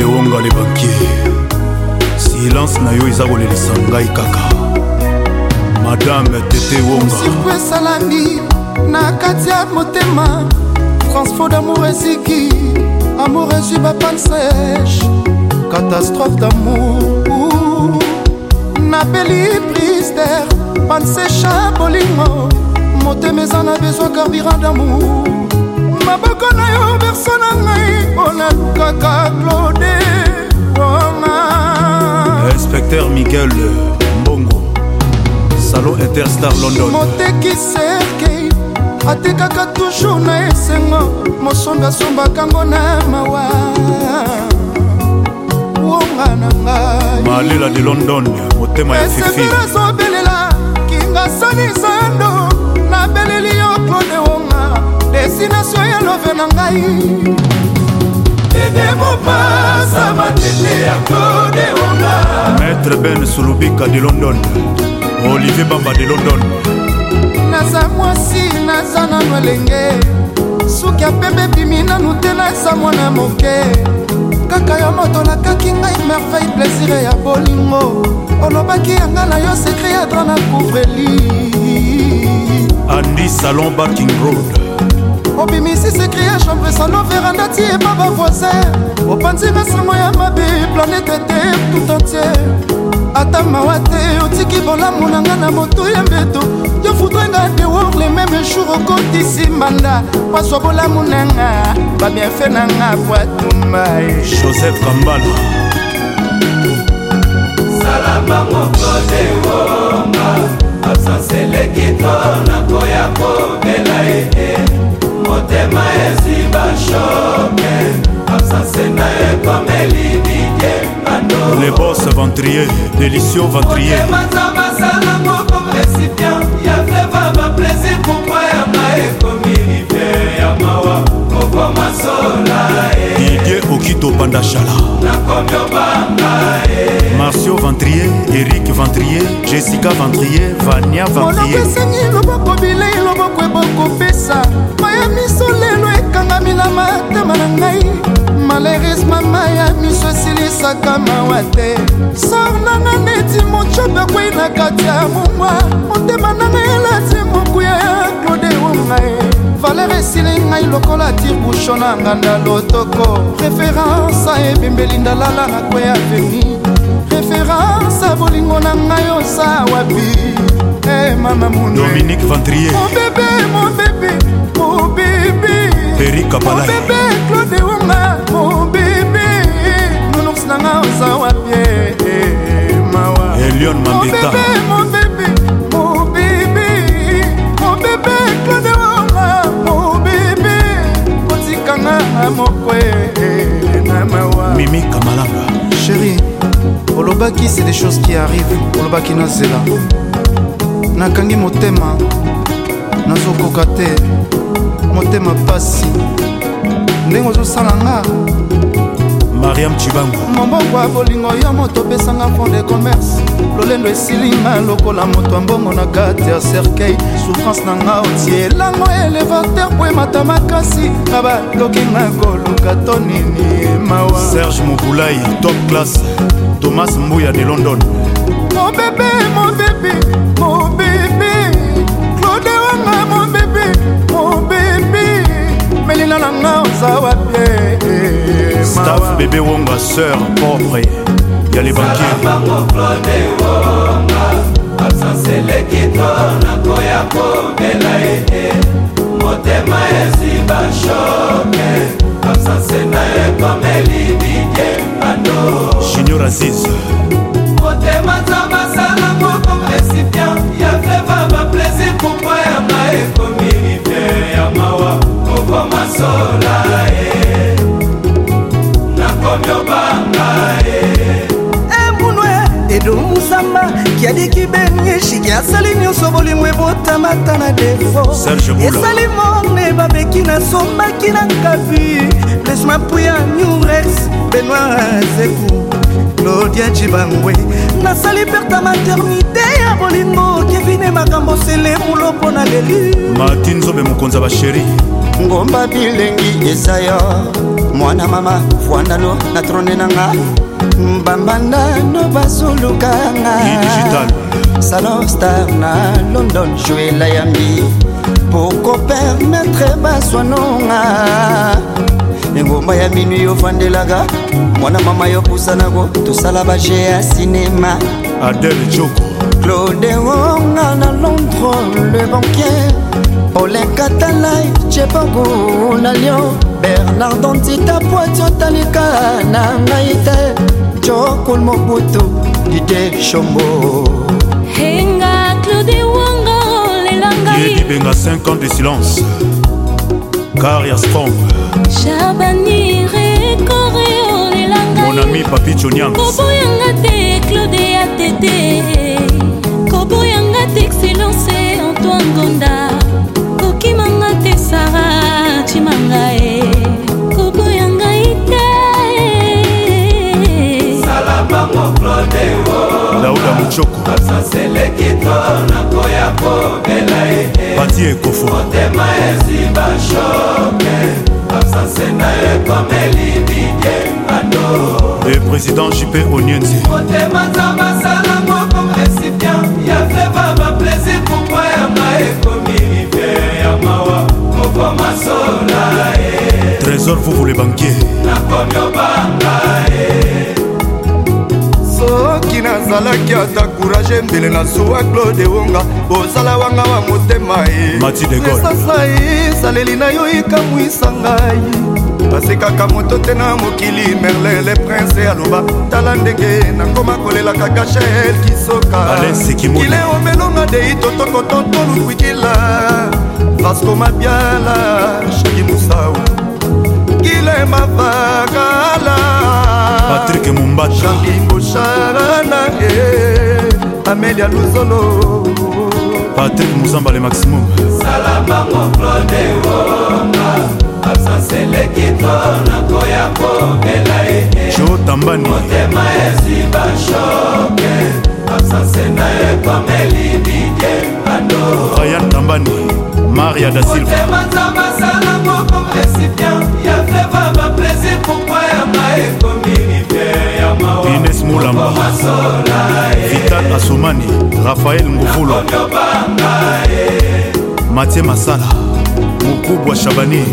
ewonga le bankier silence na yo eza kolelisa ngai kaka madame tete wongasiko esalani na kati ya motema transfo damour eziki amour ezwi bapan sege catastrophe damour napeli prister pansecha bolingo motema eza na bezwa carburant damour maboko na yo berso na ngai onalukaka directeur miguel mbongo salon interstar london moteki serkei atekaka toujours na esengo mosombi asumbaka ngo na mawa wonga na ngai malela de london motema ya fifiesengela azobelela kinga salisando nabeleli yo klone wonga destination ya love na ngai dede mopasa matete ya claude wanga maître ben sulubika de london olivier bamba de london naza mwasi naza nano elenge suki ya pembe bimi nanu te naza mwana moke kaka yo moto nakaki ngai merveille plaisir ya bolingo olobaki yanga na yo sekre ya dra na couvreli andi salon barking road obimisi sekrie chambre sano veranda ti eba bavoisin opanzi masango ya mabe planete te tout entier ata mawa te otiki bolamu na nga na motu ya mbeto yo futrenga dewor oh, le meme jour okotisi manda paswa bolamu na nga babienfe na nga bwatuma joseph kambala salama moko dewoma absanseleki to nakoya kobela ete motema eziba shoke absence na ye komeli didie bando le bos ventrier delicio ventriermaza masala moko recipient ya fleva baplaisir pourkoi ya maekomi obanda chala marcio ventrier eric ventrier jessica ventrier vania ventrieropesengi loboko bilei loboko ebokopesa maya miso lelo ekangami na matama na ngai maleris mama ya miso esilisaka mawa te sor nanga neti mocobe akwei na kati ya momwa motema nanga elati valere esili ngai lokola tirbusho na nganda lotoko referansa ebembeli ndalala na kwe aveni referansa bolingo na ngai osa wapi hey, eh, mama mundominique vandrier mobebe mobebe mobebe erikapalaobebe claude wanga mobebe nonox nanga oza wapi eh, eh, mawa elion mambeta mobebe, nanga moko na eh, eh, eh, mawa mimi kamalanga sheri olobaki c'est des choses qui arrive olobaki na zela nakangi motema nazokoka te motema pasi ndenge ozosala nga mariam cibango moboko ya bolingo yo moto opesanga fond de commerce lolendo esilinga lokola moto ya mbongo na kati ya cercueil souffrance na nga otielango elevateur po emata makasi na balokinga koluka to nini mawa serge mobulai top classe thomas mbuya de london mobebe mobebi lelo na nga oza wapie eh, eh, bebe wonga sœur propre ya lebankiasanselekito nakoya komela ye eh, motema ezwi bashoke absanse na ye komeli bidembano junior aziz motema kosola e nakomi obanga e emunwe eh, edo musamba kialiki benyeshi asali nyonso bolingo ebotamata na defo esali mone babeki nasombaki na kavi lesma puya newrex benoir azeku claudia cibangwe nasali perta maternité ya bolingo kevine makambo selemulo mpo na leli martin zobe mokonzi ya basheri ngomba bilengi eza yo mwana mama fwandano na trone na nga bambandano bazulukanga salon star na london juela yambi pokopermetre baswanonga engomba ya minui ofandelaka mwana mama yo pusanako tosala baje ya sinema adele joko claude onga na londre le banquier olekatalai chebangu na lion bernard antita poiti otalika na ngai te jokul mobutu dide shombo henga claudi wanga olelangaibenga 5 ans de silence carrier strong chabani recore olelangai mon ami papi chonian koboyanga te claude atete koboyanga te excellence antoine gonda njoko bati ekofo motema eziba shoke absence na yo ekomeli bikengado e président jipe onienzi motema nzambe asala moko récipient ya feva baplaisir pourpoi ya ma ekomi riviere ya mawa mokoma sola e trésor vous voulez banquier nakomi obanga e soki nazalaki ata kourage mbele na zuwa claude wonga bozala wanga wa motema yeesasa esaleli na yo ekamwisa ngai basekaka moto te na mokili merlin le prince aloba tala ndenge nakoma kolelaka gachel kisokakile omelonga dei totokotontoluwikila vasco mabiala shaki musau kile mavakala patrik mumbata jean-limbocha amedia luzolo patrik muzamba le maximum salamango claude wonga absanseleki to nakoya kobela ee jo tambani motema esi bashoke absanse na ekomeli bidie ado rayan tambani maria da silva motema nzamba salamoko resipien somani rafael nguvulu matie masala mokubwa shabani